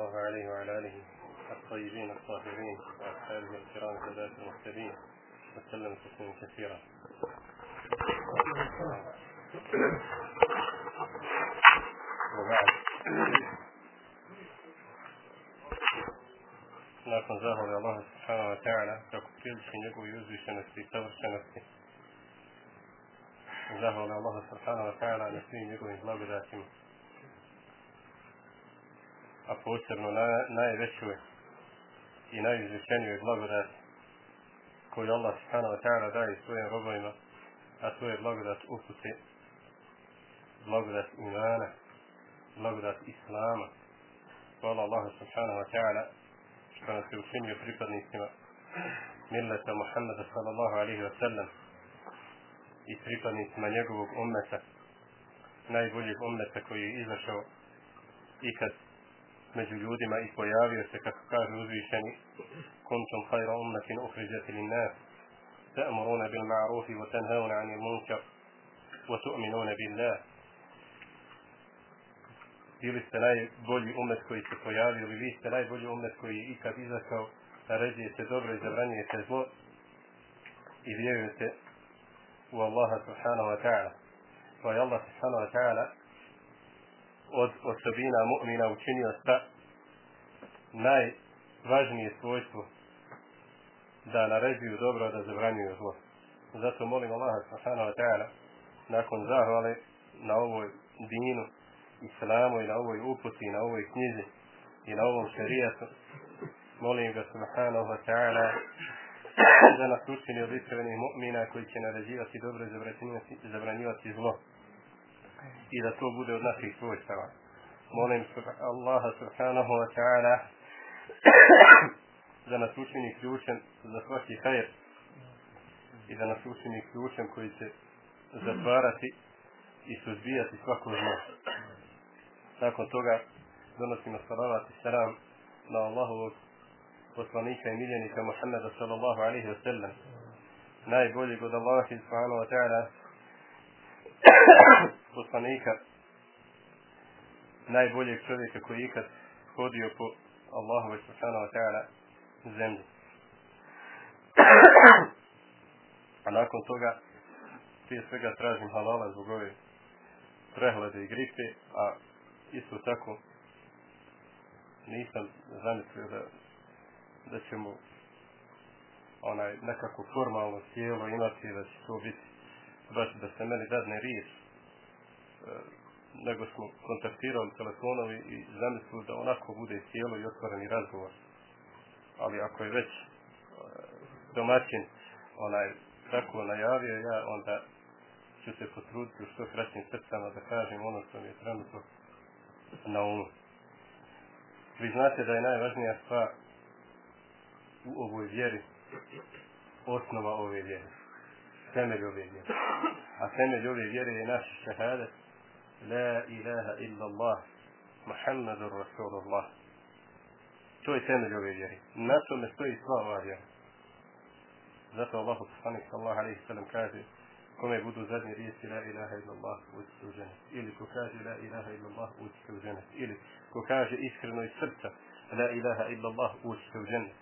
الله عليه وعلى آله الطيبين الطاهرين وأصحابه الكرام سادات المرسلين وسلم تسليما كثيرا nakon zahvali Allah subhanahu wa ta'ala kako priliči njegovi uzvišenosti i savršenosti zahvali Allah subhanahu wa ta'ala na svim njegovim blagodatima a posebno na, najvećoj i najizvišenijoj blagodat koju Allah subhanahu wa ta'ala daje svojim robovima a to je blagodat upute blagodat imana blagodat islama. Hvala Allah subhanahu wa ta'ala što nas je učinio pripadnicima milleta Muhammeda sallallahu alaihi wa sallam i pripadnicima njegovog ummeta najboljeg ummeta koji je izašao ikad među ljudima i pojavio se kako kaže uzvišeni kuntum hajra ummetin uhriđati lin nas ta'muruna bil ma'rufi wa tanhauna 'anil munkar wa tu'minuna billah bili ste najbolji umet koji se pojavio, vi ste najbolji umet koji je ikad izašao, naređuje se dobro i zabranjuje se zlo i vjerujete u Allaha subhanahu wa ta'ala. Pa je Allah subhanahu wa ta'ala od osobina mu'mina učinio sa najvažnije svojstvo da naređuju dobro, da zabranjuju zlo. Zato molim Allaha subhanahu wa ta'ala nakon zahvale na ovoj dinu islamu i na ovoj uputi i na ovoj knjizi i na ovom šerijatu molim ga subhanahu wa ta'ala da nas učini od iskrenih mu'mina koji će naređivati dobro i zabranjivati zlo i da to bude od naših svojstava. Molim Allaha subhanahu wa ta'ala da nas učini ključem za svaki hajr i da nas učini ključem koji će zatvarati i suzbijati svako zlo. Nakon toga donosimo salavat i salam na Allahovog poslanika i miljenika Muhammeda sallallahu alaihi wa sallam. Najboljeg od Allaha subhanahu wa ta'ala poslanika najboljeg čovjeka koji ikad hodio po Allahove subhanahu wa ta'ala zemlji. A nakon toga prije svega tražim halala zbog ove prehlade i gripe a isto tako nisam zamislio da da ćemo onaj nekako formalno tijelo imati da će to biti baš da se meni dadne riječ. Eh, nego smo kontaktirali telefonovi i zamislili da onako bude cijelo i otvoreni razgovor ali ako je već eh, domaćin onaj tako najavio ja onda ću se potruditi u što kraćim srcama da kažem ono što mi je trenutno na umu. Vi znate da je najvažnija stvar u ovoj vjeri osnova ove vjere. Temelj ove vjere. A temelj ove vjere je naš šehadet La ilaha illa Allah Muhammadur Rasulullah. To je temelj ove vjere. Na tome stoji sva ova vjera. Zato Allah sallallahu alaihi sallam kaže kome budu zadnje riječi la ilaha illallah ući u ženet. Ili ko kaže la ilaha illallah ući u ženet. Ili ko kaže iskreno iz srca la ilaha illallah ući u ženet.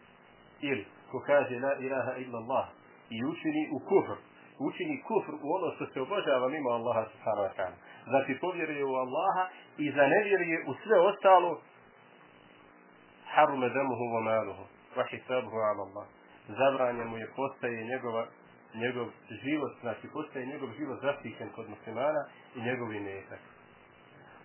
Ili ko kaže la ilaha illallah i učini u kufr, učini kufr u ono što se obožava mimo Allaha subhanahu wa ta'ala. Znači povjeruje u Allaha i zanevjeruje u sve ostalo harume demuhu wa maluhu wa hisabuhu ala Allah. mu je postaje njegova njegov život, znači postaje njegov život zaštićen kod muslimana i njegov imetak.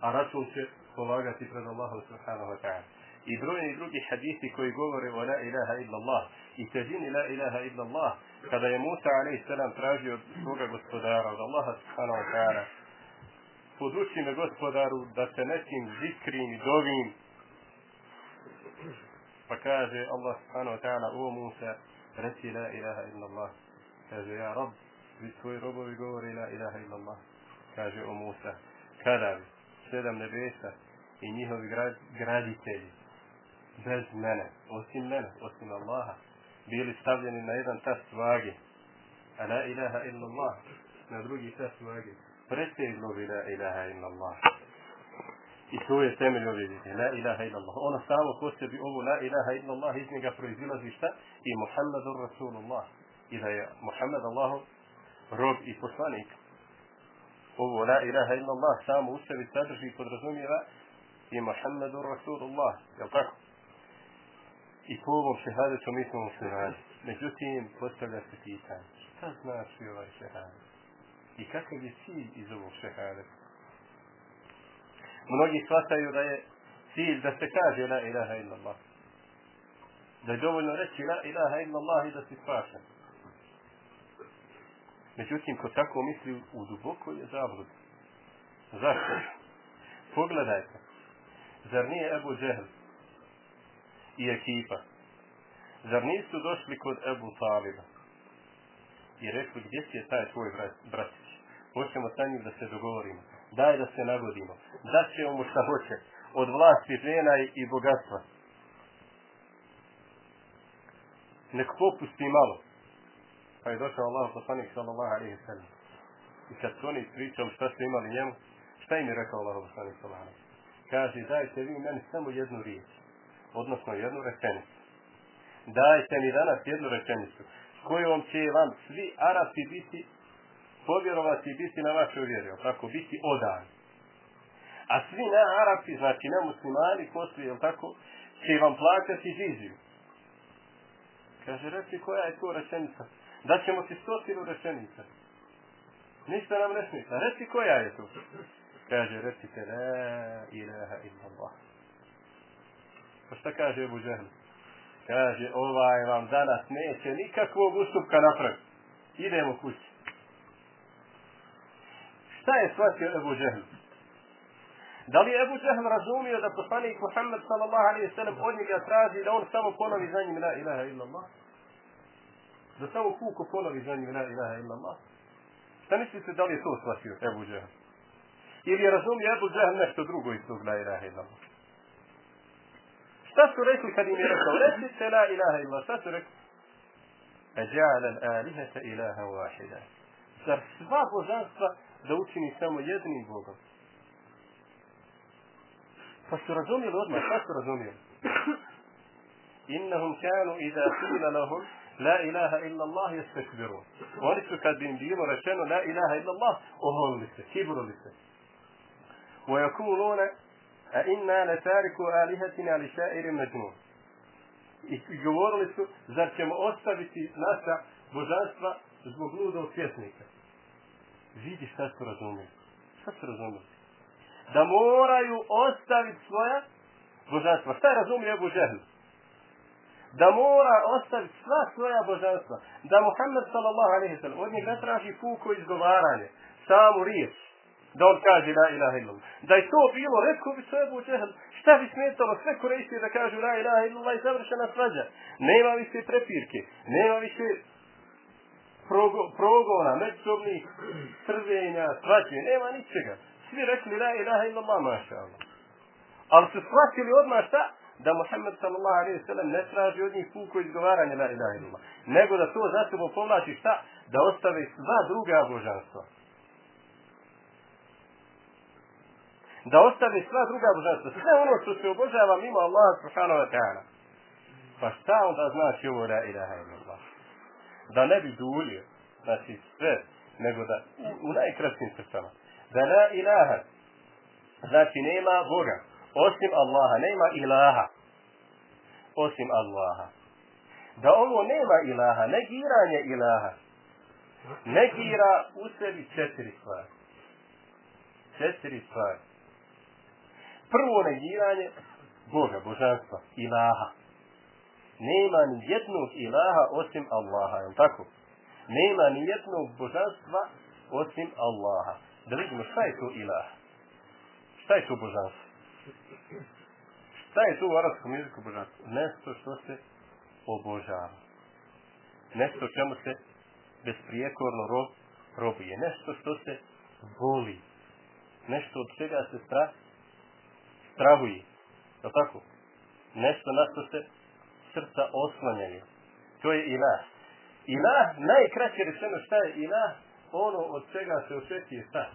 A račun će polagati pred Allahom subhanahu wa ta'ala. I brojni drugi hadisi koji govore o la ilaha illa Allah i težini la ilaha illa Allah, kada je Musa a.s. tražio od svoga gospodara, od Allaha subhanahu wa ta'ala, poduči me gospodaru da se nekim zikrim i dovim, pa kaže Allah subhanahu wa ta'ala, o Musa, reci la ilaha illa Allah, kaže ja rab, vi tvoji robovi govori la ilaha illa Allah. kaže o Musa kada bi sedam nebesa i njihovi graditelji bez mene osim mene osim Allaha bili stavljeni na jedan tas vagi a la ilaha illa Allah, na drugi tas vagi preteglo bi la ilaha illallah I to je temelj ove vjere. La ilaha illallah. Ono samo ko sebi ovo la ilaha illallah iz njega proizilazi šta? I Muhammadur Rasulullah. I da je Muhammad Allahu rob i poslanik. Ovo la ilaha illallah samo u sebi sadrži i podrazumijeva i Muhammadur Rasulullah. Jel tako? I po ovom šehadetu mi smo muslimani. Međutim, postavlja se pitanje. Šta znači ovaj šehadet? I kakav je cilj iz ovog šehadeta? Mnogi shvataju da je cilj da se kaže la ilaha illallah. Da je dovoljno reći la ilaha illallah i da si spašen. Međutim, ko tako misli u duboko je zablud. Zašto? Pogledajte. Zar nije Ebu Džehl i ekipa? Zar nisu došli kod Ebu Taliba? I rekli, gdje ti je taj tvoj brat? Hoćemo sa njim da se dogovorimo. Daj da se nagodimo. Da će mu šta hoće. Od vlasti, žena i bogatstva. Nek popusti malo. Pa je došao Allah poslanik sallallahu alaihi sallam. I kad su oni pričali šta su imali njemu, šta im je rekao Allah poslanik sallallahu alaihi Kaže, dajte vi meni samo jednu riječ. Odnosno jednu rečenicu. Dajte mi danas jednu rečenicu. Kojom će vam svi Arapi biti povjerovati i biti na vašoj vjeri. Tako, biti odan. A svi na Arapi, znači ne muslimani, poslije, jel tako, će vam plakati žiziju. Kaže, reci koja je to rečenica da ćemo ti stotinu rečenica. Ništa nam ne smita. Reci koja je to? Kaže, recite, la ilaha illallah. Pa šta kaže Ebu Džehl? Kaže, ovaj vam danas neće nikakvog ustupka napraviti. Idemo kući. Šta je shvatio Ebu Džehl? Da li je Ebu Džehl razumio da poslanik Muhammed sallallahu alaihi sallam od njega traži da on samo ponovi za njim la ilaha illallah? da samo puko ponovi za njim la ilaha illa Allah. Šta mislite da li je to shvatio Ebu Džehl? Ili je razumio Ebu Džehl nešto drugo iz tog la ilaha illa Allah? Šta su rekli kad im je rekao? Recite la ilaha illa Allah. Šta su rekli? Eđa'ala l'alihata ilaha wahida. Zar sva božanstva da učini samo jednim Bogom? Pa su razumijeli odmah. Šta su razumijeli? Innahum kanu iza qila lahum la ilaha illa Allah yastakbirun. Oni su kad bi im bilo rečeno la ilaha illa Allah, oholili se, kibrili se. Wa yakuluna a inna la tariku alihatina li sha'irin majnun. I govorili su, zar ćemo ostaviti naša božanstva zbog ludog pjesnika. Vidi šta su razumeli. Šta su razumeli? Da moraju ostaviti svoja božanstva. Šta je razumio Ebu Džehl? da mora ostaviti sva svoja božanstva, da Muhammed sallallahu alaihi sallam od njega ne traži puko izgovaranje, samu riječ, da on kaže la ilaha illallah. Da je to bilo, rekao bi se Ebu Džehl, šta bi smetalo sve korejske da kažu la ilaha illallah i završena svađa. Nema više prepirke, nema više progo, progona, međusobnih trvenja, svađe, nema ničega. Svi rekli la ilaha illallah, maša Allah. Ali su shvatili odmah šta? da Muhammed sallallahu alejhi ve ne traži od njih puko izgovaranje la ilaha illallah, nego da to za sobom povlači šta? Da ostave sva druga božanstva. Da ostave sva druga božanstva. Sve ono što se obožava mimo Allaha subhanahu wa ta'ala. Pa šta onda znači ovo la ilaha illallah? Da ne bi dulio, znači sve, nego da u, u najkraćim crtama. Da la ilaha, znači nema Boga osim Allaha, nema ilaha osim Allaha. Da ovo nema ilaha, negiranje ilaha, negira u sebi četiri stvari. Četiri stvari. Prvo negiranje Boga, božanstva, ilaha. Nema ni jednog ilaha osim Allaha, je tako? Nema ni jednog božanstva osim Allaha. Da vidimo šta je to ilaha. Šta je to božanstvo? Šta je to u arabskom jeziku božanstvo? Nešto što se obožava. Nešto čemu se besprijekorno rob, robije. Nešto što se voli. Nešto od čega se strah, strahuje. Je tako? Nešto na što se srca oslanjaju. To je ilah. Ilah, najkraće rečeno šta je ilah? Ono od čega se očekuje šta?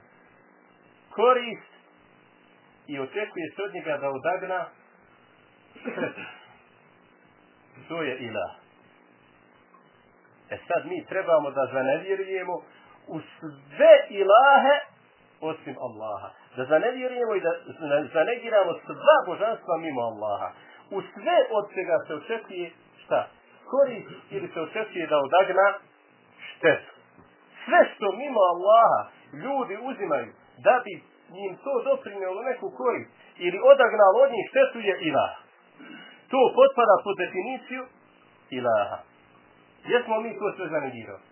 Korist i očekuje se od njega da odagna. To je ilah. E sad mi trebamo da zanevjerujemo u sve ilahe osim Allaha. Da zanevjerujemo i da zanegiramo sva božanstva mimo Allaha. U sve od čega se očekuje šta? Korist ili se očekuje da odagna štetu. Sve što mimo Allaha ljudi uzimaju da bi njim to doprinjelo neku korist ili odagnalo od njih štetu je ilah. To potpada pod definiciju ilaha. Jesmo mi to sve zanegirali?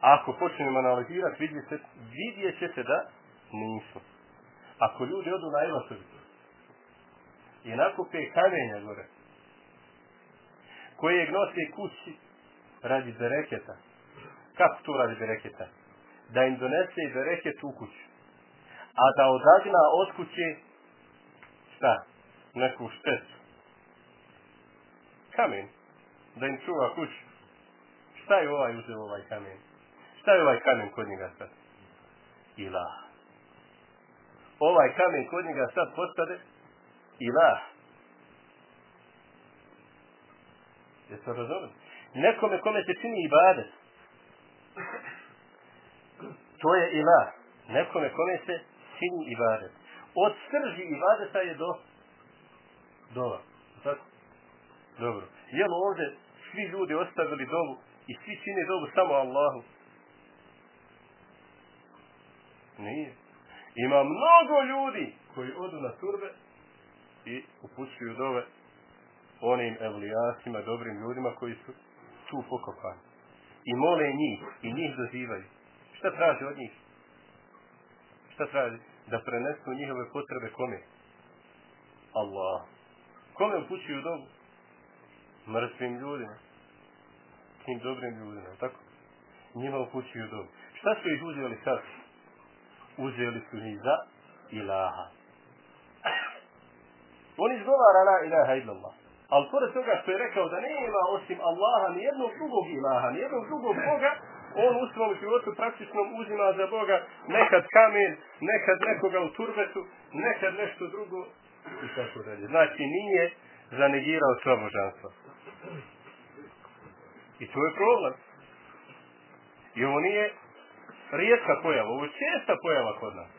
Ako počnemo analizirati, vidjet, vidjet ćete da nismo. Ako ljudi odu na Evasovicu i nakupe kamenja gore, koje nose kući radi bereketa, kako to radi bereketa? Da im donese bereket u kuću, a da odagna od kuće šta? Neku štetu. Kamen. Da im čuva kuću. Šta je ovaj uzeo ovaj kamen? Šta je ovaj kamen kod njega sad? Ilah. Ovaj kamen kod njega sad postade ilah. Jeste razumeli? Nekome kome se čini ibadet. To je ilah. Nekome kome se čini ibadet. Od srži ibadeta je do dova. Tako? Dobro. Jel ovdje svi ljudi ostavili dovu i svi čine dovu samo Allahu? Nije. Ima mnogo ljudi koji odu na turbe i upućuju dove onim evlijasima, dobrim ljudima koji su tu pokopani. I mole njih, i njih dozivaju. Šta traže od njih? Šta traže? Da prenesu njihove potrebe kome? Allah. Kome upućuju dovu? Mrtvim ljudima. Tim dobrim ljudima, tako? Njima upućuju dovu. Šta su ih uzeli sad? uzeli su ih za ilaha. On izgovara la ilaha illallah. Ali pored toga što je rekao da nema osim Allaha ni jednog drugog ilaha, ni jednog drugog Boga, on u svom životu praktično uzima za Boga nekad kamen, nekad nekoga u turbetu, nekad nešto drugo i tako dalje. Znači nije zanegirao sva božanstva. I to je problem. I ovo nije rijetka pojava, ovo je česta pojava kod nas.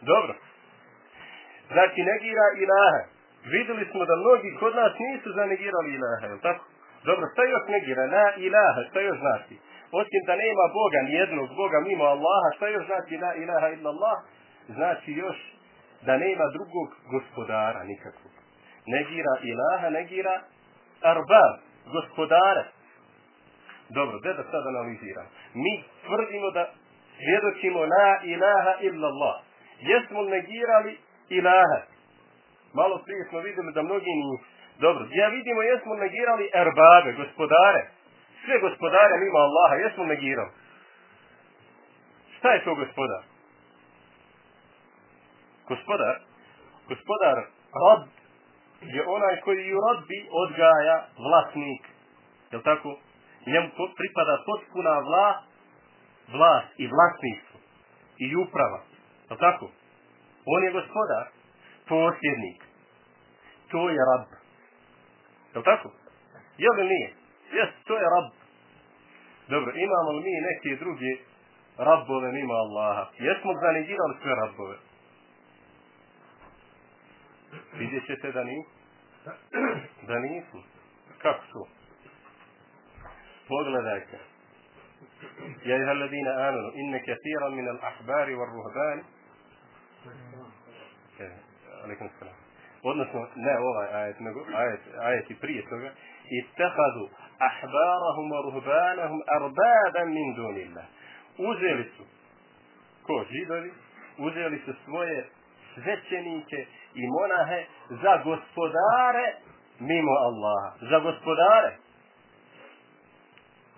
Dobro. Znači, negira ilaha. Videli smo da mnogi kod nas nisu zanegirali ilaha, je tako? Dobro, šta još negira? Na ilaha, šta još znači? Osim da nema Boga, nijednog Boga mimo Allaha, šta još znači la ilaha illa Allah? Znači još da nema drugog gospodara nikakvog. Negira ilaha, negira arbab, gospodara. Dobro, gdje da sad analiziram? Mi tvrdimo da svjedočimo la ilaha illa Allah. Jesmo negirali ilaha? Malo prije smo vidjeli da mnogi nisu. Dobro, ja vidimo jesmo negirali erbabe, gospodare. Sve gospodare mimo Allaha, jesmo negirali. Šta je to gospodar? Gospodar? Gospodar, rad je onaj koji u rodbi odgaja vlasnik. Je tako? njemu pripada potpuna vla, vlast i vlasništvo i uprava. Je tako? On je gospodar, posljednik. To je rab. Je tako? Je li nije? Jes, to je rab. Dobro, imamo li mi neke druge rabove mimo Allaha? Jesmo zanegirali sve rabove? Vidjet ćete da nisu? Da nisu. Kako su? pogledajte. Ja iha alladina amanu, inne kathira min al ahbari wa ruhban. E, alaikum salam. Odnosno, ne ovaj ajet, nego ajet, ajet i prije toga. Ittehadu ahbarahum ruhbanahum arbaban min dunillah. Uzeli su, ko židovi, uzeli su svoje svećenike i monahe za gospodare mimo Allaha. Za gospodare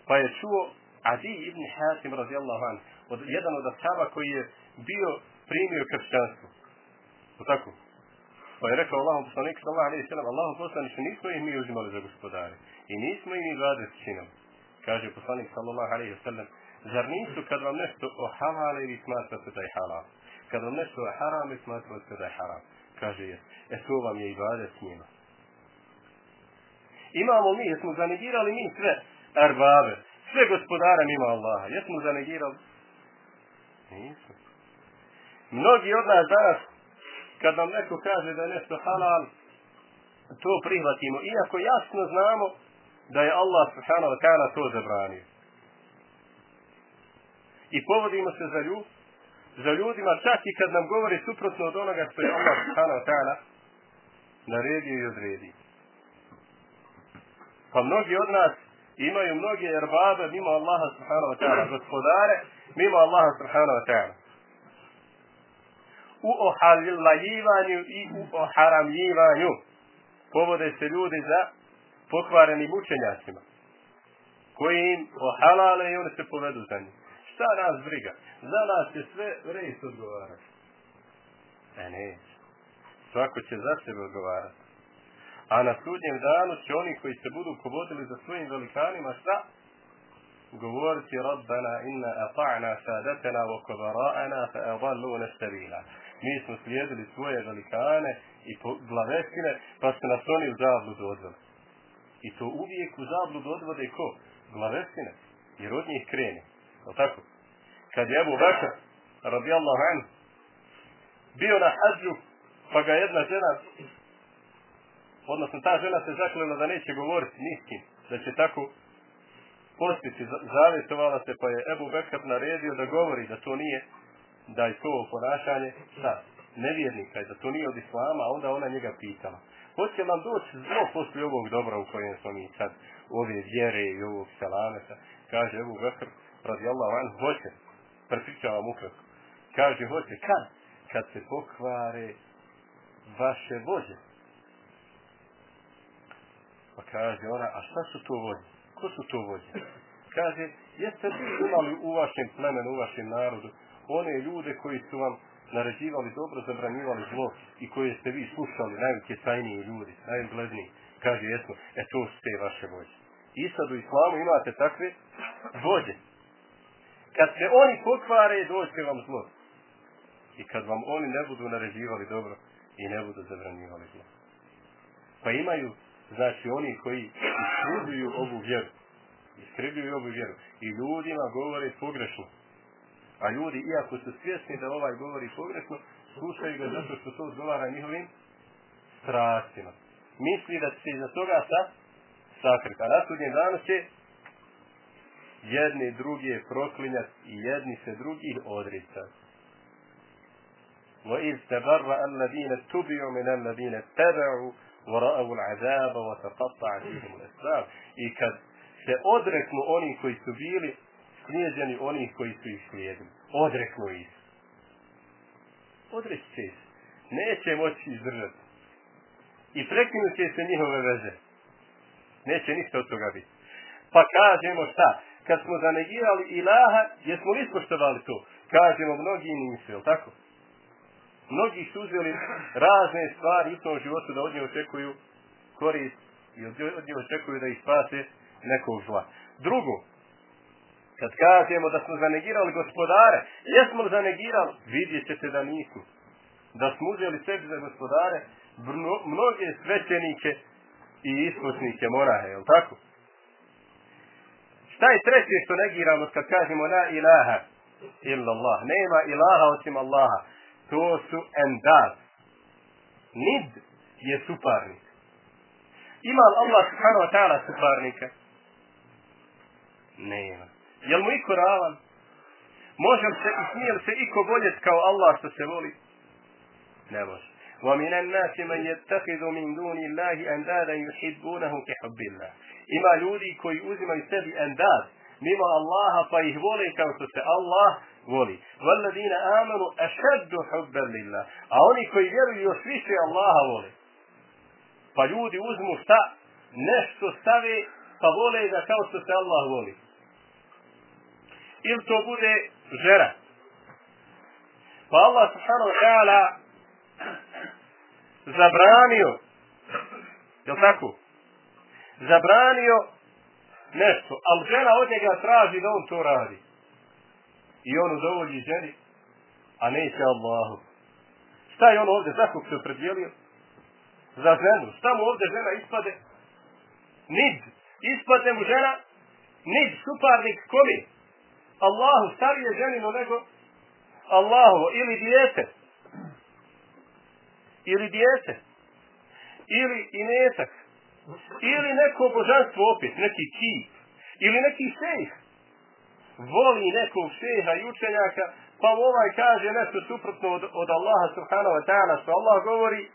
pa je čuo Adi ibn Hatim radijallahu anhu, od, jedan od ashaba koji je bio primio kršćanstvo. O tako? Pa je rekao Allahom poslanik sallallahu alaihi sallam, Allahom poslanik, nismo ih mi uzimali za gospodare. I nismo im ibadet činili. Kaže poslanik sallallahu alaihi sallam, zar nisu kad vam nešto ohavale ili smatrate da je halal? Kad vam nešto haram, i smatrali da je haram. Kaže je, e to vam je i s njima. Imamo mi, jesmo zanegirali mi sve erbabe, sve gospodare mimo Allaha. Jesmo zanegirali? Nismo. Mnogi od nas danas, kad nam neko kaže da je nešto halal, to prihvatimo. Iako jasno znamo da je Allah subhanahu wa ta'ala to zabranio. I povodimo se za ljud, za ljudima čak i kad nam govori suprotno od onoga što je Allah subhanahu wa ta'ala naredio i odredio. Pa mnogi od nas imaju mnoge erbabe mimo Allaha subhanahu wa ta'ala, gospodare mimo Allaha subhanahu wa ta'ala. U ohalilajivanju i u oharamljivanju povode se ljudi za pokvarenim učenjacima koji im ohalale i oni se povedu za njim. Šta nas briga? Za nas će sve rejs odgovarati. E ne. Svako će za sebe odgovarati. A na sudnjem danu će oni koji se budu povodili za svojim velikanima šta? Govoriti Rabbana inna ata'na sadatena wa kubara'ana fa adalluna sabila. Mi smo slijedili svoje velikane i glavestine, pa se nas oni u zabludu odveli. I to uvijek u zabludu odvode ko? Glavestine. Jer od njih krene. O tako? Kad je Ebu Bekr, radijallahu anhu, bio na hađu, pa ga jedna žena odnosno ta žena se zakljela da neće govoriti ni s kim, da će tako postiti, zavjetovala se, pa je Ebu Bekr naredio da govori da to nije, da je to ponašanje, šta, nevjernika, da to nije od Islama, a onda ona njega pitala. Hoće nam doći zlo poslije ovog dobra u kojem smo mi sad, ove vjere i ovog selameta, kaže Ebu Bekr, radi Allah, van, hoće, prepričavam ukratko, kaže, hoće, kad? Kad se pokvare vaše vođe, Pa kaže ona, a šta su to vođe? Ko su to vođe? Kaže, jeste li imali u vašem plemenu, u vašem narodu, one ljude koji su vam naređivali dobro, zabranjivali zlo i koje ste vi slušali, najveće tajnije ljudi, najugledniji, Kaže, jesmo, e to su te vaše vođe. I sad u islamu imate takve vođe. Kad se oni pokvare, doće vam zlo. I kad vam oni ne budu naređivali dobro i ne budu zabranjivali zlo. Pa imaju znači oni koji iskrivljuju ovu vjeru, iskrivljuju ovu vjeru i ljudima govore pogrešno. A ljudi, iako su svjesni da ovaj govori pogrešno, slušaju ga zato što to odgovara njihovim strastima. Misli da će se iza toga sa sakrita. Na sudnjem danu će jedni drugi proklinjat i jedni se drugih odricati. وَإِذْ تَبَرَّ الَّذِينَ تُبِعُوا مِنَ الَّذِينَ تَبَعُوا ورأوا العذاب وتقطع فيهم الأسباب i kad se odreknu oni koji su bili slijedjeni onih koji su ih slijedili. Odreknu ih. Odreći će se. Neće moći izdržati. I prekinut će se njihove veze. Neće ništa od toga biti. Pa kažemo šta? Kad smo zanegirali ilaha jesmo li ispoštovali to? Kažemo mnogi nisu, jel tako? mnogi su uzeli razne stvari u tom životu da od nje očekuju korist i od nje očekuju da ih spase nekog zla. Drugo, kad kažemo da smo zanegirali gospodare, jesmo li zanegirali? Vidjet ćete da nisu. Da smo uzeli sebi za gospodare mnoge svećenike i iskusnike morahe, je li tako? Šta je treće što negiramo kad kažemo la ilaha illa Allah? Nema ilaha osim Allaha to su endad. Nid je suparnik. Ima Allah subhanahu wa ta'ala suparnika? Nema. Je li mu iko ravan? Može se i smije se iko voljeti kao Allah što se voli? Ne može. ومن الناس من يتخذ من دون الله أندادا يحبونه كحب الله إما ljudi koji uzimaju sebi endad mimo Allaha pa ih vole kao što se Allah voli. Valladina amanu ašaddu hubban lillah. A oni koji vjeruju još više Allaha vole. Pa ljudi uzmu šta? Nešto stave pa vole da kao što se Allah voli. Ili to bude žera. Pa Allah subhanahu wa ta'ala zabranio je tako? Zabranio nešto, ali žena od njega traži da on to radi i on udovolji ženi, a ne se Allahu. Šta je on ovdje, za kog se opredijelio? Za ženu. Šta mu ovdje žena ispade? Nid. Ispade mu žena? Nid, suparnik, komi? Allahu, starije ženino nego Allahu, ili dijete. Ili dijete. Ili imetak. Ili neko božanstvo opet, neki kip. Ili neki šejh. Voli nekog šeha i učenjaka, pa ovaj kaže nešto suprotno od, od Allaha subhanahu wa ta'ala, što Allah govori,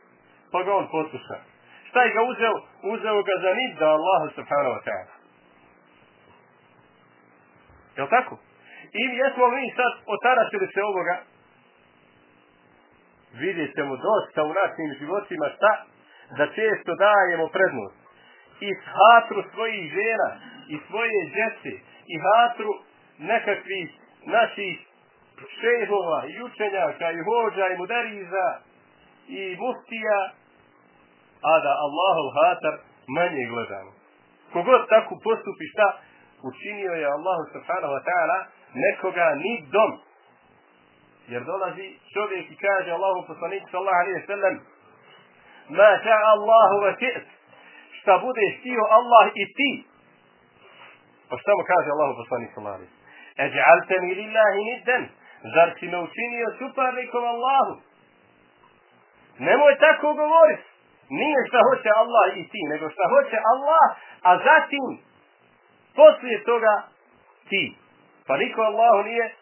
pa ga on posluša. Šta je ga uzeo? Uzeo ga za nid da Allaha subhanahu wa ta'ala. Je li tako? I jesmo mi sad otarašili se ovoga? Vidjet ćemo dosta u našim životima šta? Da često dajemo prednost. I hatru svojih žena, i svoje djece, i hatru nekakvih naših šehova, i učenjaka, i hođa, i mudariza, i muftija, a da Allahov hatar manje gledamo. Kogod tako postupi šta? Učinio je Allahu subhanahu wa ta'ala nekoga ni dom. Jer dolazi čovjek i kaže Allahu poslanik sallallahu alaihi wa sallam Ma ta Allahu wa ti't. Šta bude htio Allah i ti. Pa šta mu kaže Allahu poslanik sallallahu alaihi wa sallam? Eđalte mi lillahi nidden. Zar si me učinio suparnikom Allahu? Nemoj tako govoriti. Nije šta hoće Allah i ti, nego šta hoće Allah, a zatim, poslije toga, ti. Pa niko Allahu nije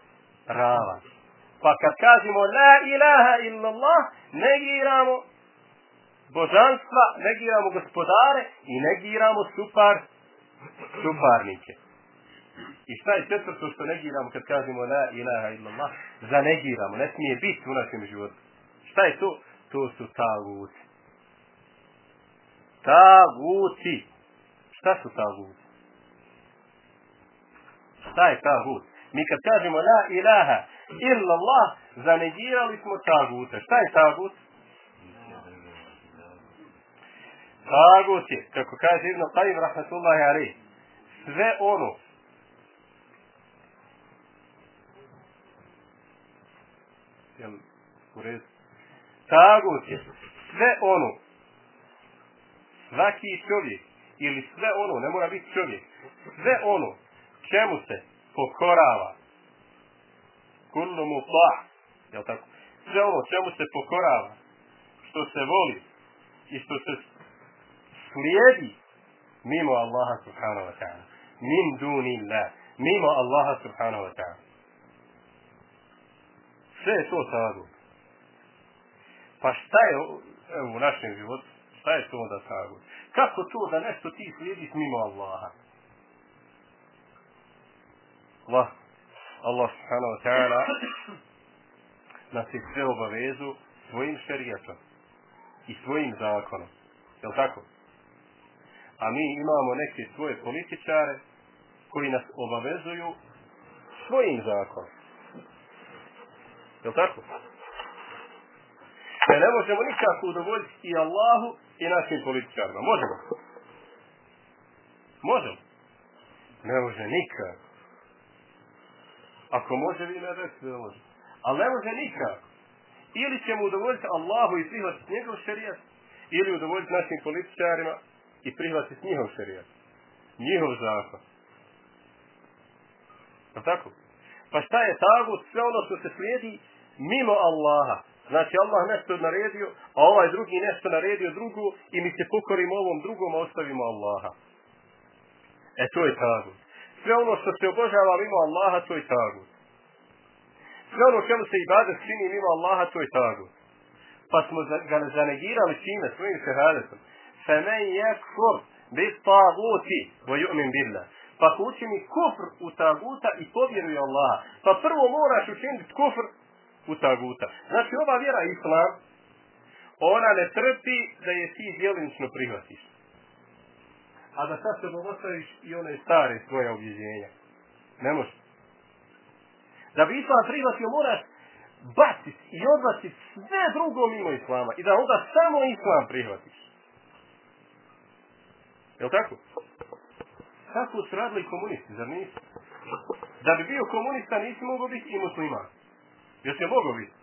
ravan. Pa kad kažemo la ilaha illallah, negiramo božanstva, negiramo gospodare i negiramo supar, suparnike. I šta je četvrto što negiramo kad kažemo la ilaha illallah? Zanegiramo, ne smije biti u našem životu. Šta je to? To su taguti. Taguti. Šta su taguti? Šta je tagut? Mi kad kažemo la ilaha illa Allah, zanegirali smo taguta. Šta je tagut? Tagut je, kako kaže Ibn Qajim rahmatullahi alaih, sve ono jel, u redu. Tagut je sve ono svaki čovjek ili sve ono, ne mora biti čovjek, sve ono čemu se pokorava? Kullu mu plah. je tako? Sve ono čemu se pokorava što se voli i što se slijedi mimo Allaha subhanahu wa ta'ala. Min duni la mimo Allaha subhanahu wa ta'ala. Sve je to tagut pa šta je evo, u našem životu šta je to da tagut kako to da nešto ti slijediš mimo Allaha? Allah, Allah subhanahu wa ta'ala nas je sve obavezu svojim šerijatom i svojim zakonom. Je li tako? A mi imamo neke svoje političare koji nas obavezuju svojim zakonom. Je li tako? E ne možemo nikako udovoljiti i Allahu i našim političarima. Možemo? Možemo? Ne može nikako. Ako može, vi ne recite da može. Ali ne može nikak. Ili ćemo udovoljiti Allahu i prihvatiti njegov šerijat, ili udovoljiti našim političarima i prihvatiti njihov šerijat. Njihov zakon. Pa tako? Pa šta je tagut? Sve ono što se slijedi mimo Allaha. Znači Allah nešto naredio, a ovaj drugi nešto naredio drugu i mi se pokorimo ovom drugom, a ostavimo Allaha. E to je tagut sve ono što se obožava mimo Allaha, to je tagut. Sve ono čemu se ibadet čini mimo Allaha, to je tagut. Pa smo ga zanegirali čime, svojim šehadetom. Femen je kufr bez taguti vo billah. Pa ko učini kufr u taguta i povjeruje Allaha. Pa prvo moraš učiniti kufr u taguta. Znači ova vjera islam, ona ne trpi da je ti djelinično prihvatiš a da sad se ostaviš i one stare svoje objeđenja. Ne može. Da bi islam prihvatio, moraš baciti i odbaciti sve drugo mimo islama i da onda samo islam prihvatiš. Je tako? Tako su radili komunisti, zar nisi? Da bi bio komunista nisi mogao biti i musliman. Jesi je mogao biti?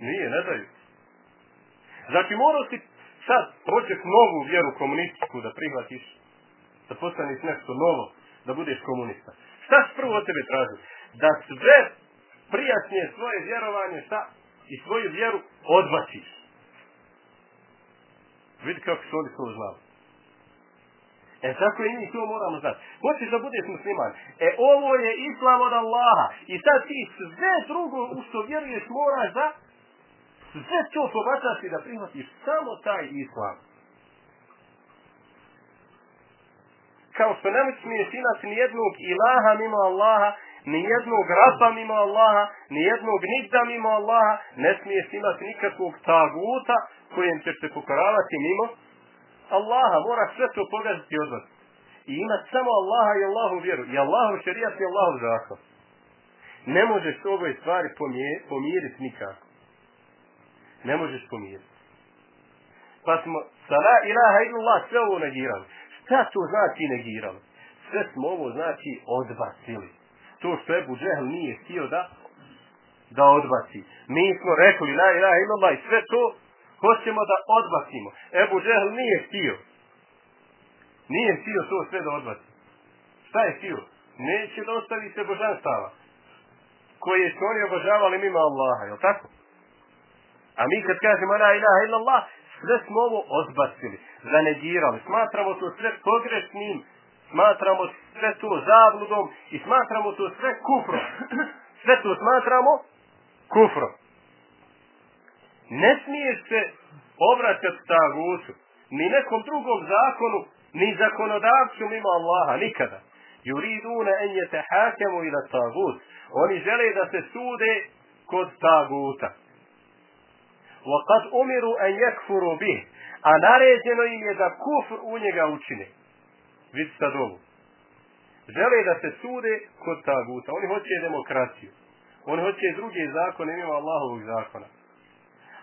Nije, ne daju. Znači morao si sad prođeš novu vjeru komunističku da prihvatiš, da postaniš nešto novo, da budeš komunista. Šta prvo od tebe traži? Da sve prijašnje svoje vjerovanje šta? i svoju vjeru odbaciš. Vidi kako su oni to znali. E tako i mi to moramo znati. Hoćeš da budeš musliman. E ovo je islam od Allaha. I sad ti sve drugo u što vjeruješ moraš da sve to pobacaš i da prihvatiš samo taj islam. Kao što ne smiješ imati nijednog ilaha mimo Allaha, ni jednog raba mimo Allaha, ni jednog nigda mimo Allaha, ne smiješ imati nikakvog taguta kojem ćeš se pokoravati mimo Allaha. Moraš sve to pogaziti od vas. I imati samo Allaha i Allahu vjeru. I Allahu šerijat i Allahu zakon. Ne možeš ovoj stvari pomiriti nikako. Ne možeš pomiriti. Pa smo sa la ilaha illallah sve ovo negirali. Šta to znači negirali? Sve smo ovo znači odbacili to što je Džehl nije htio da da odbaci. Mi smo rekli la ilaha illallah i sve to hoćemo da odbacimo. Ebu Džehl nije htio. Nije htio to sve da odbaci. Šta je htio? Neće da ostavi se božanstava koje su oni obožavali mimo Allaha, je tako? A mi kad kažemo la ilaha illallah, sve smo ovo odbacili, zanegirali, smatramo to sve pogrešnim smatramo sve to zabludom i smatramo to sve kufrom. Sve to smatramo kufrom. Ne smiješ se obraćati tagutu, ni nekom drugom zakonu, ni zakonodavcu mimo Allaha, nikada. Juridune en je te hakemu ila tagut. Oni žele da se sude kod taguta. Wa umiru en yakfuru bih. A naređeno im je da kufr u njega učine Vidite sad ovo. Žele da se sude kod taguta. Oni hoće demokraciju. Oni hoće druge zakone, mimo Allahovog zakona.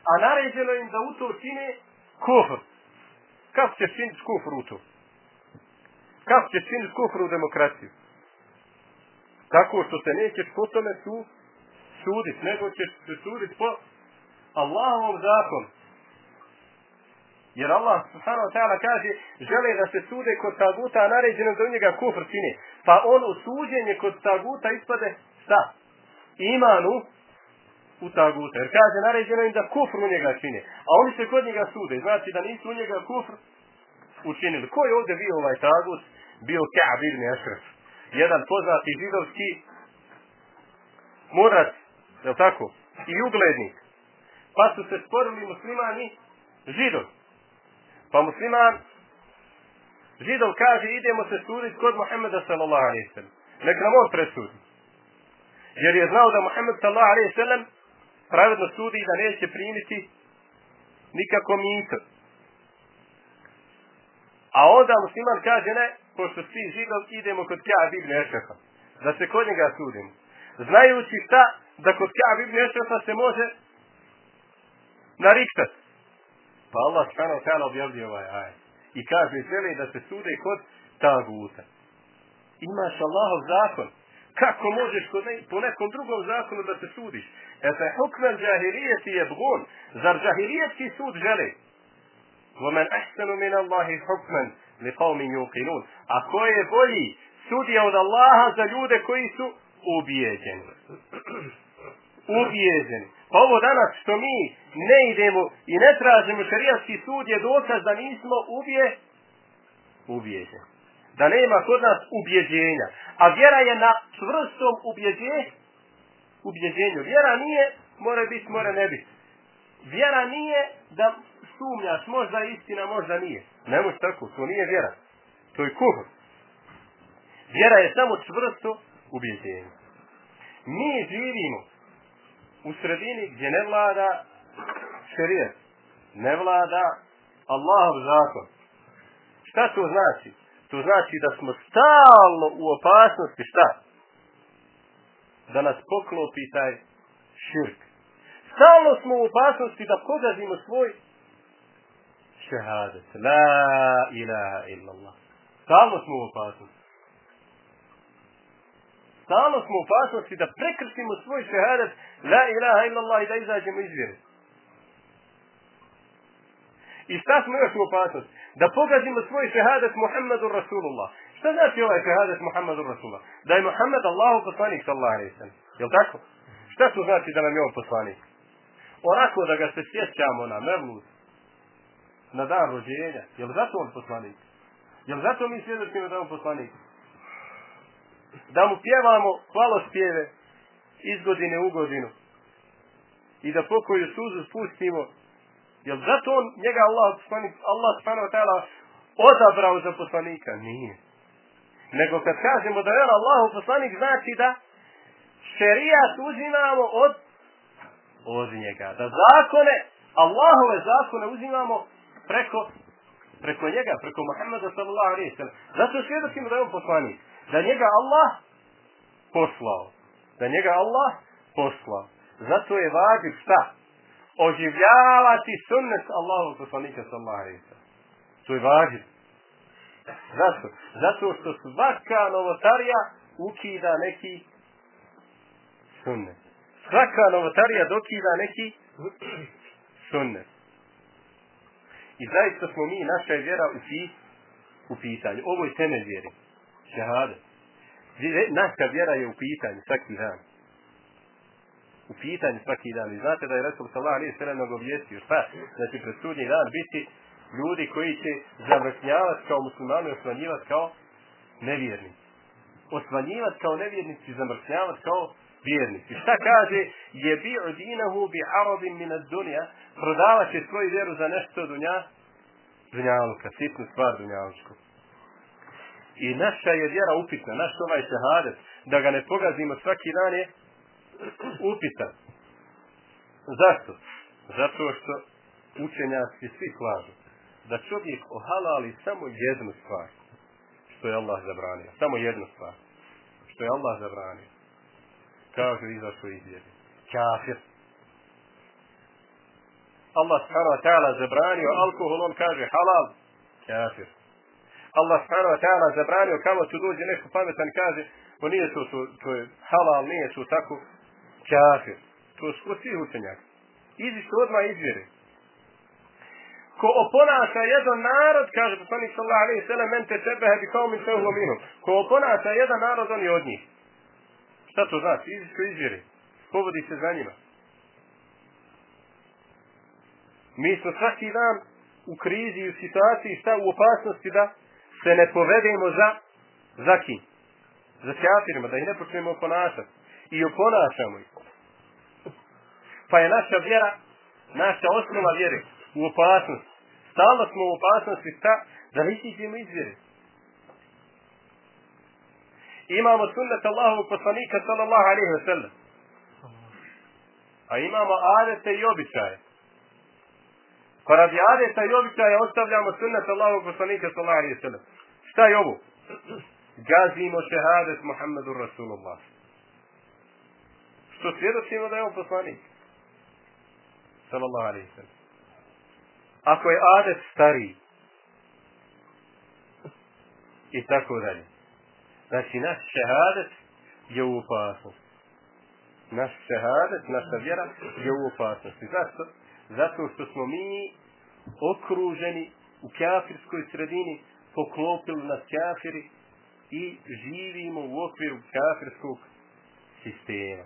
A naređeno im da u to čine kufr. Kako će činiti kufr u to? Kako će činiti kufr u demokraciju? Tako što se nećeš po tome su, sudit, nego ćeš se sudit po Allahovom zakonu. Jer Allah subhanahu wa ta'ala kaže žele da se sude kod taguta, a naređeno za njega kufr čini. Pa on u suđenje kod taguta ispade šta? Imanu u taguta. Jer kaže naređeno im da kufr u njega čini. A oni se kod njega sude. Znači da nisu u njega kufr učinili. Ko je ovdje bio ovaj tagut? Bio Ka'b ibn Ashraf. Jedan poznati židovski murat, je tako? I uglednik. Pa su se sporili muslimani židovi. Pa musliman, židov kaže, idemo se suditi kod Muhammeda sallallahu alaihi sallam. Nek nam on presudi. Jer je znao da Muhammed sallallahu alaihi sallam pravedno sudi i da neće primiti nikako mito. A onda musliman kaže ne, pošto svi židov idemo kod Ka'ab ibn Ešefa. Da se kod njega sudimo. Znajući šta, da kod Ka'ab ibn Ešefa se može nariktati. Pa Allah subhanahu wa ta'ala objavljuje ovaj aj. I kaže, žele da se sude kod taguta. Imaš Allahov zakon. Kako možeš kod ne, po nekom drugom zakonu da se sudiš? Ete hukmen džahilijeti je bgun. Zar džahilijetski sud žele? ومن أحسن من الله حكما لقوم يوقنون a ko je bolji sudija od Allaha za ljude koji su ubijeđeni ubijeđeni Pa ovo danas što mi ne idemo i ne tražimo šarijanski sud je dokaz da nismo ubije, ubijeđeni. Da nema kod nas ubjeđenja. A vjera je na čvrstom ubjeđe, ubjeđenju. Vjera nije, mora biti, mora ne biti. Vjera nije da sumnjaš, možda je istina, možda nije. Ne može tako, to nije vjera. To je kuhr. Vjera je samo čvrsto ubjeđenje. Mi živimo u sredini gdje ne vlada šerijet, ne vlada Allahov zakon. Šta to znači? To znači da smo stalno u opasnosti, šta? Da nas poklopi taj širk. Stalno smo u opasnosti da pogazimo svoj šehadet. La ilaha illallah. Stalno smo u opasnosti. Stalno smo u opasnosti da prekrstimo svoj šehadet la ilaha illallah i da izađemo iz vjeru. I šta smo još u opasnost? Da pogazimo svoj šehadet Muhammedu Rasulullah. Šta znači ovaj šehadet Muhammedu Rasulullah? Da je Muhammed Allahu poslanik sallallahu alaihi sallam. Jel tako? Šta to znači da nam je on poslanik? Onako da ga se sjećamo na Mevlud, na dan rođenja. Jel zato on poslanik? Jel zato mi svjedočimo da je on poslanik? Da mu pjevamo hvalospjeve iz godine u godinu. I da pokoju suzu spustimo. Jel zato on njega Allah, poslanik, Allah subhanahu wa ta'ala odabrao za poslanika? Nije. Nego kad kažemo da je Allahu poslanik, znači da šerijat uzimamo od od njega. Da zakone, Allahove zakone uzimamo preko preko njega, preko Muhammeda sallallahu alaihi sallam. Zato svjedočimo da je on poslanik. Da njega Allah poslao. Da njega Allah poslao. Zato je vađib šta? Oživljavati sunnet Allahov poslanika sallallahu alejhi sallam. To je vađib. Zašto? Zato što svaka novotarija ukida neki sunnet. Svaka novotarija dokida neki sunnet. I zaista smo mi, naša je vjera u, pi, u pitanju. Ovo je temelj vjeri. Šehadet. Naša vjera je u pitanju svaki dan. U pitanju svaki dan. I znate da je Resul Salah nije sve mnogo vijestio. Šta? Znači, pred sudnji dan biti ljudi koji će zamršnjavati kao muslimani i osvanjivati kao nevjernici. Osvanjivati kao nevjernici i zamršnjavati kao vjernici. Šta kaže? Je bi dinahu bi arabin min ad dunja. Prodavat će svoju vjeru za nešto dunja. Dunjaluka. Sitnu stvar dunjalučku. I naša je vjera upitna. Naš ovaj šehadet. Da ga ne pogazimo svaki dan je upitan. Zašto? Zato što učenjaci svi slažu da čovjek ohalali samo jednu stvar što je Allah zabranio. Samo jednu stvar što je Allah zabranio kažu izašao iz vjere. Kafir. Allah subhanahu wa ta'ala zabranio alkohol, on kaže halal. Kafir. Allah subhanahu wa ta'ala zabranio kamo tu dođe neko pametan kaže o nije to, to, to je halal, nije to tako. Kafir. To su od svih učenjaka. Izišli odmah izvjere. Ko oponaša jedan narod, kaže poslanik sallallahu alaihi sallam, men te tebehe bi kao min se minhum. Ko oponaša jedan narod, on je od njih. Šta to znači? Izišao izvjere. Povodi se za njima. Mi smo svaki dan u krizi i u situaciji šta u opasnosti da se ne povedemo za za kim? Za kafirima, da ih ne počnemo ponašati. I oponašamo ih. Pa je naša vjera, naša osnova vjere u opasnosti. Stalno smo u opasnosti šta? Da ne iziđemo iz vjere imamo sunnet Allahovog poslanika sallallahu alaihi wa sallam. A imamo adete i običaje. Pa radi adeta i običaja ostavljamo sunnet Allahovog poslanika sallallahu alaihi sallam. Šta je ovo? Gazimo šehadet Muhammedu Rasulullah. Što svjedočimo da je on poslanik? Sallallahu alaihi sallam. Ako je adet stariji, i tako dalje. Znači, naš šehadet je u opasnosti. Naš šehadet, naša vjera je u opasnosti. Zašto? Zato što smo mi okruženi u kafirskoj sredini, poklopili nas kafiri i živimo u okviru kafirskog sistema.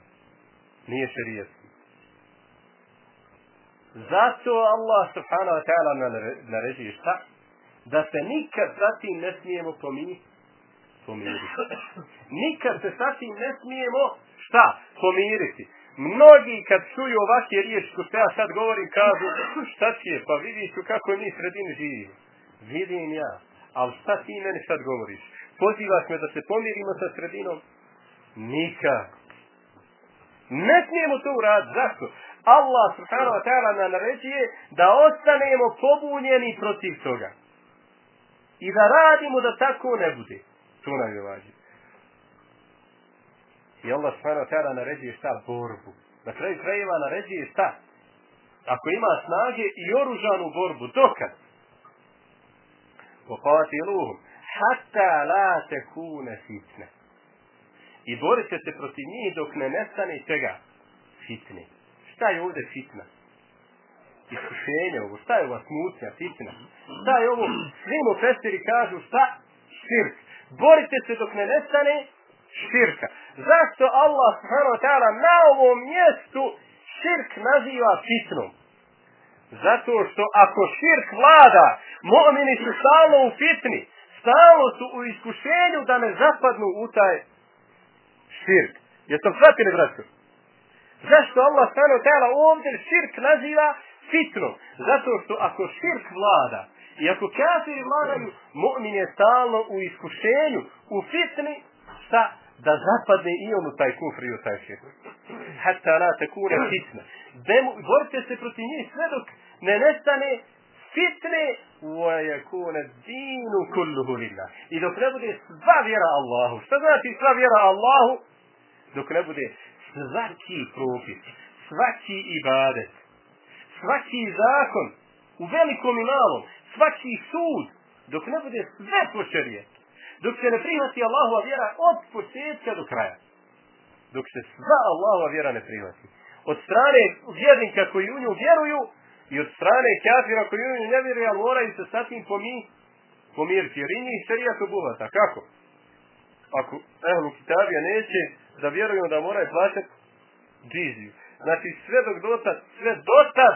Nije šerijetski. Zato Allah subhanahu wa ta'ala naređuje šta? Da se nikad zatim ne smijemo pomiriti pomiriti. Nikad se sa tim ne smijemo šta? Pomiriti. Mnogi kad čuju ovakve riječi ko ja sad govorim kažu šta ti je? Pa vidiš u kakvoj mi sredini živimo. Vidim ja. Ali šta ti meni sad govoriš? Pozivaš me da se pomirimo sa sredinom? Nikako. Ne smijemo to uraditi. Zašto? Allah subhanahu wa ta'ala nam naređuje da ostanemo pobunjeni protiv toga. I da radimo da tako ne bude. To nam je važno. I Allah subhanahu wa ta'ala naređuje šta? Borbu. Na kraju krajeva naređuje šta? Ako ima snage i oružanu borbu, dokad? Pokavati luhum. Hatta la tekune fitne. I borite se protiv njih dok ne nestane čega? Fitne. Šta je ovdje fitna? Iskušenje ovo. Šta je ova smutnja? Fitna. Šta je ovo? Svi mu kažu šta? Širk. Borite se dok ne nestane širka. Zašto Allah subhanahu wa ta'ala na ovom mjestu širk naziva fitnom? Zato što ako širk vlada, mu'mini su stalno u fitni, stalno su u iskušenju da ne zapadnu u taj širk. Jesam shvatili, braću? Zašto Allah subhanahu wa ta'ala ovdje širk naziva fitnom? Zato što ako širk vlada i ako kafiri vladaju, mu'min je stalno u iskušenju, u fitni, sa Da zapadne i on u taj kufr i u taj širk. Hatta la takune fitne. Demu, borite se protiv njih sve dok ne nestane fitne wa yakuna dinu kulluhu lillah. I dok ne bude sva vjera Allahu. Šta znači sva vjera Allahu? Dok ne bude svaki propis, svaki ibadet, svaki zakon, u velikom i malom, svaki sud, dok ne bude sve počerje, dok se ne prihvati Allahova vjera od početka do kraja. Dok se sva Allahova vjera ne prihvati. Od strane vjernika koji u nju vjeruju, i od strane kafira koji u ne vjeruju, ali moraju se sa tim pomi, pomiriti. Jer i njih šarija obuhvata. Kako? Ako ehlu kitabija neće da vjeruju da moraju plaćati džiziju. Znači sve dok dotad, sve dotad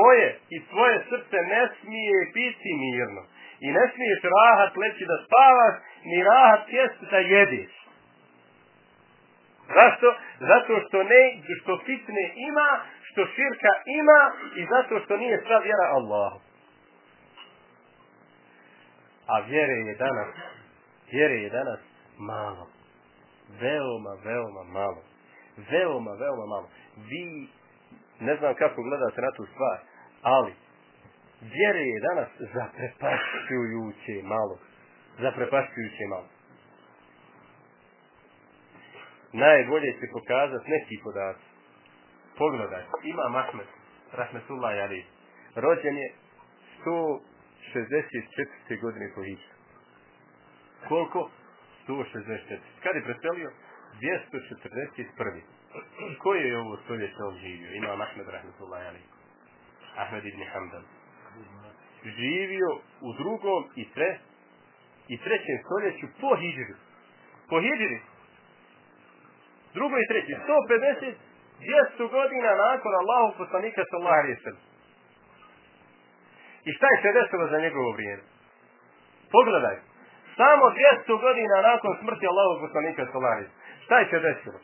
moje i tvoje srce ne smije biti mirno. I ne smiješ rahat leći da spavaš, ni rahat sjesti da jedeš. Zašto? Zato što ne, što fitne ima, što širka ima i zato što nije sva vjera Allahu. A vjere je danas, vjere je danas malo. Veoma, veoma malo. Veoma, veoma malo. Vi, ne znam kako gledate na tu stvar, ali vjere je danas zaprepašćujuće malo. Zaprepašćujuće malo. Najbolje će pokazati neki podaci pogledaj, ima Mahmed, Rahmetullah ali, rođen je 164. godine po Isu. Koliko? 164. Kad je preselio? 241. Koje je ovo stoljeće on živio? Ima Mahmed, Rahmetullah ali. Ahmed ibn Hamdan. Živio u drugom i tre i trećem stoljeću po Hidžiri. Po Hidžiri. Drugo i treći. 150 200 godina nakon Allahu poslanika sallallahu alaihi sallam. I šta je se desilo za njegovo vrijeme? Pogledaj. Samo 200 godina nakon smrti Allahu poslanika sallallahu alejhi Šta je se desilo?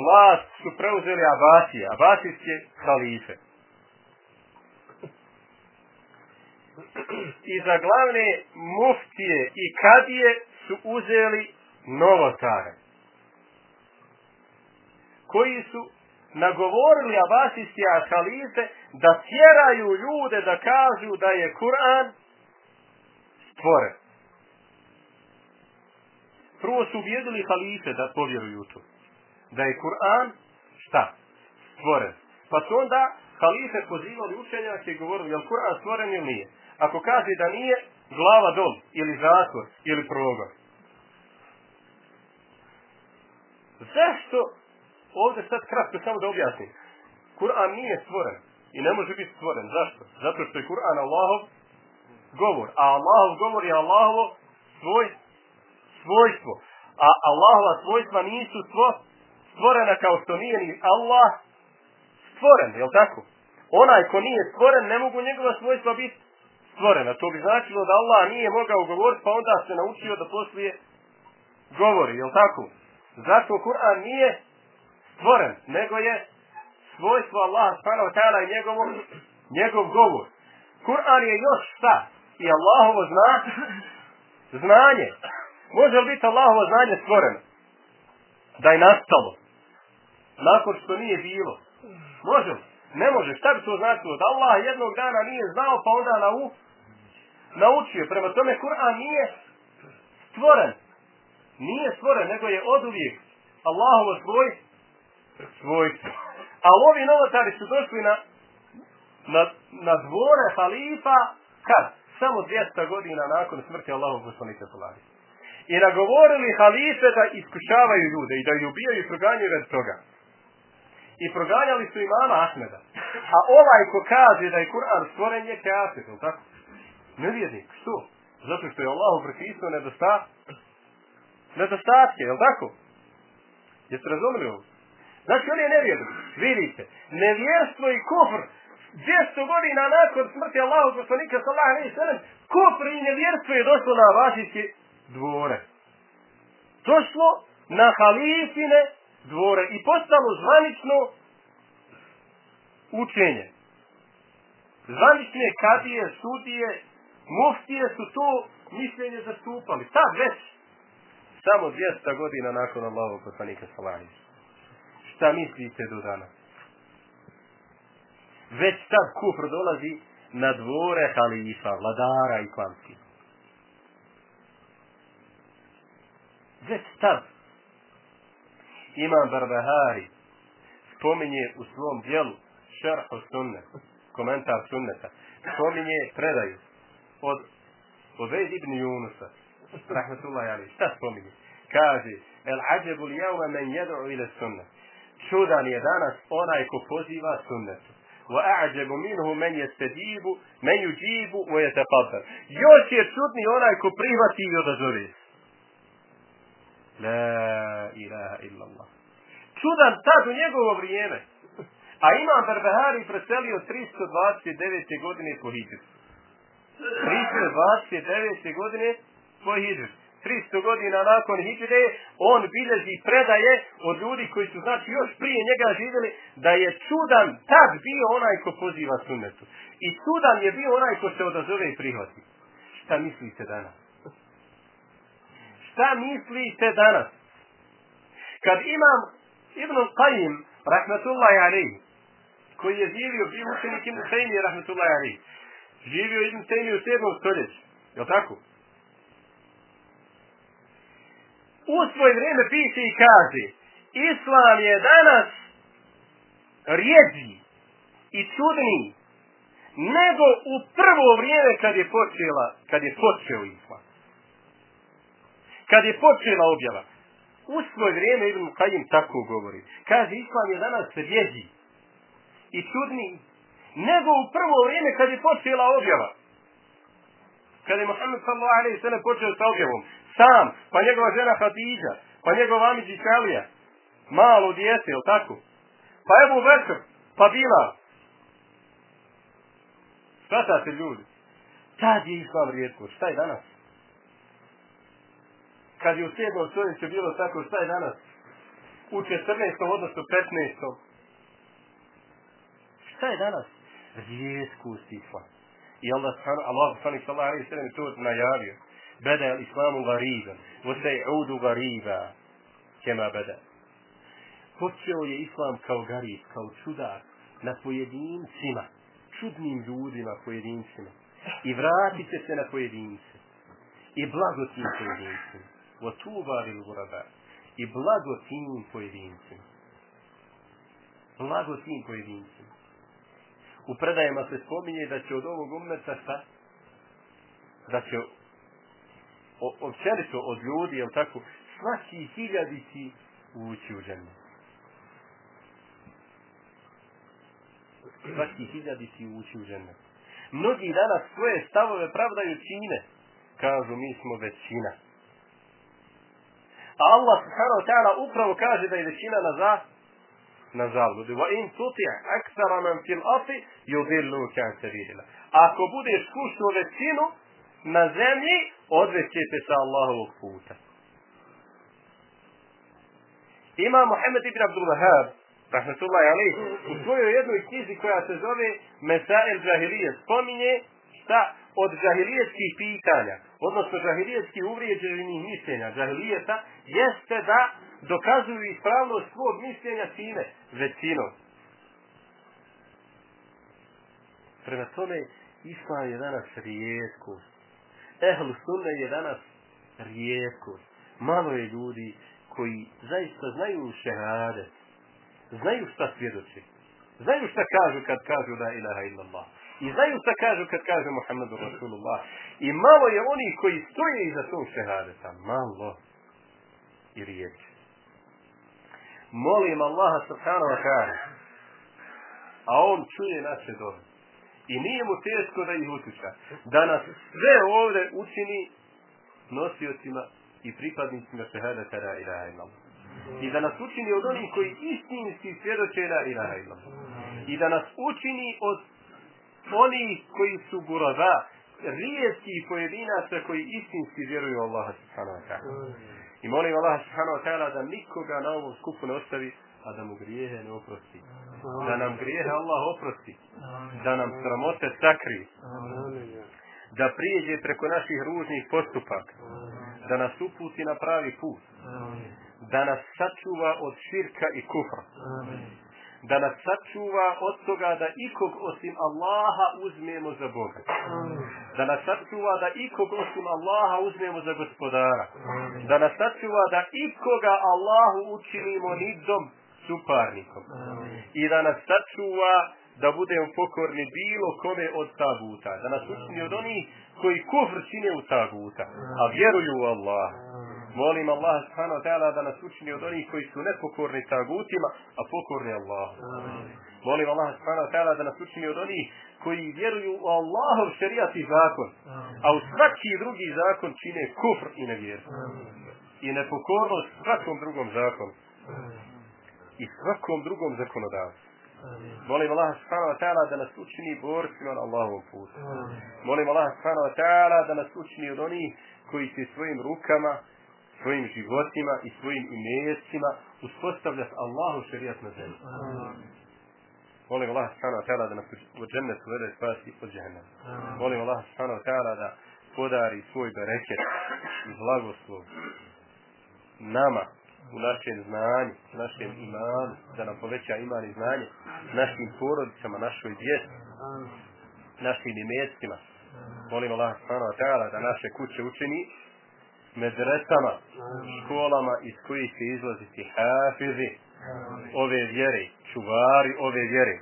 Vlast su preuzeli Abasije, Abasijske halife. I za glavne muftije i kadije su uzeli novotare koji su nagovorili abasijski halife da tjeraju ljude da kažu da je Kur'an stvoren. Prvo su ubijedili halife da povjeruju to. Da je Kur'an šta? Stvoren. Pa su onda halife pozivali učenjake i govorili je li Kur'an stvoren ili nije. Ako kaže da nije, glava dol ili zatvor ili progon. Zašto ovdje sad kratko samo da objasnim. Kur'an nije stvoren i ne može biti stvoren. Zašto? Zato što je Kur'an Allahov govor. A Allahov govor je Allahovo svoj, svojstvo. A Allahova svojstva nisu svo, stvorena kao što nije ni Allah stvoren. Je tako? Onaj ko nije stvoren, ne mogu njegova svojstva biti stvorena. To bi značilo da Allah nije mogao govoriti, pa onda se naučio da poslije govori. Je tako? Zato Kur'an nije stvoren, nego je svojstvo Allaha subhanahu wa ta'ala i njegov, njegov govor. Kur'an je još šta? I Allahovo zna, znanje. Može li biti Allahovo znanje stvoreno? Da je nastalo. Nakon što nije bilo. Može li? Ne može. Šta bi to značilo? Da Allah jednog dana nije znao, pa onda nau, naučio. Prema tome, Kur'an nije stvoren. Nije stvoren, nego je od uvijek Allahovo svoj svojstvo. A ovi novotari su došli na, na, na dvore halifa, kad? Samo 200 godina nakon smrti Allahovog poslanika Salari. i nagovorili halife da iskušavaju ljude i da ih ubijaju i proganjaju radi toga. I proganjali su imama Ahmeda. A ovaj ko kaže da je Kur'an stvoren je kafir, tako? Nevjernik, što? Zato što je Allah prepisao nedostat, nedostatke, je tako? Jeste razumili ovo? Znači, on je nevjernik. Vidite, nevjerstvo i kufr 200 godina nakon smrti Allahog poslanika sallahu alaihi sallam, kufr i nevjerstvo je došlo na vašijske dvore. Došlo na halifine dvore i postalo zvanično učenje. Zvanične kadije, sudije, muftije su to mišljenje zastupali. Sad već, samo 200 godina nakon Allahog poslanika sallahu Šta mislite do danas? već sad kufr dolazi na dvore halifa, vladara i klanski. Već tad Imam Barbahari spominje u svom dijelu šarhu sunnet, komentar sunneta, spominje predaju od Ubejd ibn Yunusa, rahmetullah ali, šta spominje? Kaže, el ađebu li jeume men jedu ile sunnet. Čudan je danas onaj ko poziva sunnetu. Wa a'đebu minhu men yastajibu, men yujibu wa yatafaddal. Još je čudni onaj ko prihvati i odazove. La ilaha illa Allah. Čudan tad u njegovo vrijeme. A Imam Barbehari preselio 329. godine po Hidžetu. 329. godine po Hidru. 300 godina nakon hijre, on bilježi predaje od ljudi koji su znači još prije njega živjeli, da je čudan tad bio onaj ko poziva sunnetu. I čudan je bio onaj ko se odazove i prihvati. Šta mislite danas? Šta mislite danas? Kad imam Ibn Qajim, rahmatullahi alaihi, koji je živio, bio učenik Ibn Qajim, rahmatullahi alaihi, živio Ibn Tejmi u 7. stoljeću, je tako? u svoje vrijeme piše i kaže Islam je danas rijeđi i čudni nego u prvo vrijeme kad je počela kad je počeo Islam. Kad je počela objava. U svoje vrijeme Ibn Kajim tako govori. Kaže Islam je danas rijeđi i čudni nego u prvo vrijeme kad je počela objava. Kad je Muhammed sallallahu alaihi sallam počeo sa objavom sam, pa njegova žena Hatidža, pa njegova Amidži Kalija, malo djete, jel tako? Pa Ebu Bekr, pa Bila. Svatate ljudi. Tad je islam rijetko. Šta je danas? Kad je u 7. stoljeću bilo tako, šta je danas? U 14. odnosno 15. Šta je danas? rijetku sifa. I Allah subhanahu, Allah subhanahu alaihi sallam to najavio. Beda je islamu gariba, vose udu gariba, kema bada. Počeo je islam kao garib, kao čudak, na pojedincima, čudnim ljudima pojedincima. I vratite se na pojedince. I blago tim pojedincima. Wa tuba lil ghuraba. I blago tim pojedincima. Blago tim pojedincima. U predajama se spominje da će od ovog umeta šta? Da će općenito od ljudi, jel tako, svaki hiljadici ući u ženu. Svaki hiljadici ući u ženu. Mnogi danas svoje stavove pravdaju čine. Kažu, mi smo većina. A Allah subhanahu wa ta'ala upravo kaže da je većina na za na zavludi. Wa in tuti' aksara man fil afi yudillu kan sabila. Ako budeš slušao većinu na zemlji, odvećete sa Allahovog puta. Ima Muhammed ibn Abdul Wahab, rahmetullahi alaih, u svojoj jednoj knjizi koja se zove Mesail Džahilije, spominje šta od džahilijetskih pitanja, odnosno džahilijetskih uvrijeđenih mišljenja džahilijeta, jeste da dokazuju ispravnost svog mišljenja time, većinom. Prema tome, Islam je danas rijetkost ehlu sunne je danas rijetkost. Malo je ljudi koji zaista znaju šehade. Znaju šta svjedoče, Znaju šta kažu kad kažu la ilaha illallah. I znaju šta kažu kad kažu Muhammedu Rasulullah. I malo je oni koji stoje iza tog šehadeta. Malo. I riječ. Molim Allaha subhanahu wa ta'ala. A on čuje naše dobe. I nije mu teško da ih utiča. Da nas sve ovde učini nosiocima i pripadnicima šehadeta la ilaha illallah. I da nas učini od onih koji istinski svjedoče la ilaha illallah. I da nas učini od onih koji su burada, rijetki pojedinaca koji istinski vjeruju Allaha subhanahu wa ta'ala. I molim Allaha subhanahu wa ta'ala da nikoga na ovom skupu ne ostavi, a da mu grijehe ne oprosti. Da nam grijehe Allah oprosti. Da nam sramote sakri. Da prijeđe preko naših ružnih postupaka. Da nas uputi na pravi put. Da nas sačuva od širka i kufra. Da nas sačuva od toga da ikog osim Allaha uzmemo za Boga. Da nas sačuva da ikog osim Allaha uzmemo za gospodara. Da nas sačuva da ikoga Allahu učinimo nidom suparnikom. I da nas sačuva da budemo pokorni bilo kome od taguta. Da nas učini od onih koji kufr čine u taguta. A vjeruju u Allaha. Molim Allah subhanahu wa ta'ala da nas učini od onih koji su nepokorni tagutima, a pokorni Allah. Molim Allah subhanahu wa ta'ala da nas učini od onih koji vjeruju u Allahov šerijat i zakon, a u svaki drugi zakon čine kufr i nevjer. I nepokornost svakom drugom zakonu. I svakom drugom zakonodavstvu. Molim Allah subhanahu wa ta'ala da nas učini borcima na Allahovom putu. Molim Allah subhanahu wa ta'ala da nas učini od onih koji će svojim rukama svojim životima i svojim imejecima uspostavljati Allahu šerijat na zemlji. Molim Allah subhanahu wa ta'ala da nas u džennet uvede spasi od džehennema. Molim Allah subhanahu wa ta'ala da podari svoj bereket i blagoslov nama u našem znanju, u našem imanu, da nam poveća iman i znanje, našim porodicama, našoj djeci, našim imecima. Molim Allah subhanahu wa ta'ala da naše kuće učini medresama, školama iz kojih će izlaziti hafizi ove vjere, čuvari ove vjere.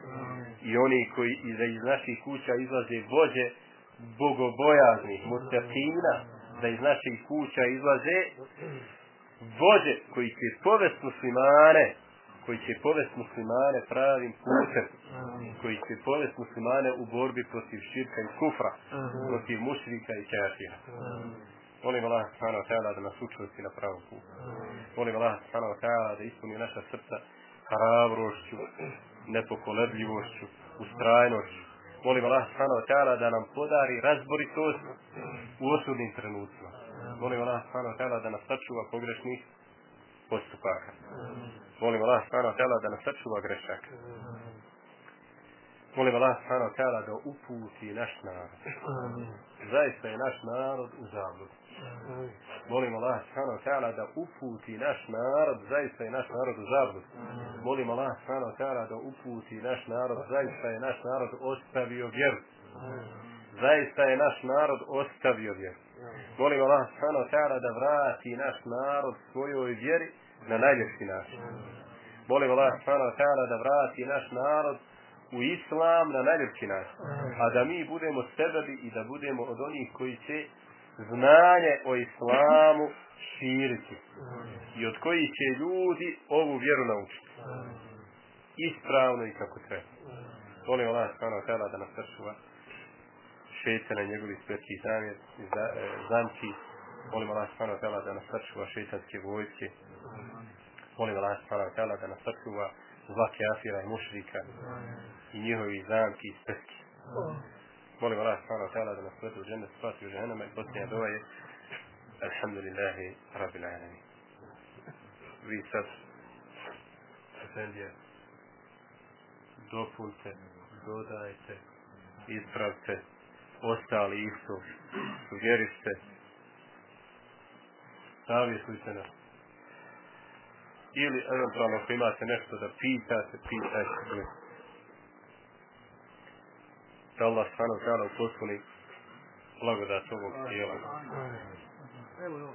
I oni koji iz, iz naših kuća izlaze vođe bogobojaznih, mutafina, da iz naših kuća izlaze vođe koji će povest muslimane, koji će povest muslimane pravim putem, koji će povest muslimane u borbi protiv širka i kufra, protiv mušrika i kafira. Molim Allah subhanahu wa ta'ala da nas učvrsti na pravom putu. Molim Allah subhanahu wa ta'ala da ispuni naša srca hrabrošću, nepokolebljivošću, ustrajnošću. Molim Allah subhanahu wa ta'ala da nam podari razboritost u osudnim trenucima. Molim Allah subhanahu wa ta'ala da nas sačuva pogrešnih postupaka. Molim Allah subhanahu wa ta'ala da nas sačuva grešaka. Molim Allah subhanahu wa ta'ala da uputi naš narod. Zaista je naš narod u zabludu. Molim Allah subhanahu wa ta'ala da uputi naš narod, zaista je naš narod u zabludu. Molim Allah subhanahu wa ta'ala da uputi naš narod, zaista je naš narod ostavio vjeru. Zaista je naš narod ostavio vjeru. Molim Allah subhanahu wa ta'ala da vrati naš narod svojoj vjeri na najljepši način. Molim Allah subhanahu wa ta'ala da vrati naš narod u islam na najljepši način. A da mi budemo sebebi i da budemo od onih koji će znanje o islamu širiti. I od kojih će ljudi ovu vjeru naučiti. Ispravno i kako treba. Molim Allah subhanahu wa ta'ala da nas sačuva šeitana njegovi svetki e, zamjer, zanči Molim Allah subhanahu wa ta'ala da nas sačuva šeitanske vojske. Molim Allah subhanahu wa ta'ala da nas sačuva zla kafira i mušrika i njihovi zamki i spetki. Molim Allah subhanahu wa ta'ala da nas svetu u džennet spasi u ženama i posljednja dova je Alhamdulillahi Rabbil Alamin. Vi sad Efendija, dopunte, dodajte, ispravte, ostali isto, sugerište, savjetujte nas ili eventualno ako imate nešto da pitate, pitajte. Da Allah stvarno zna u posluni blagodat ovog tijela. Evo je ovo.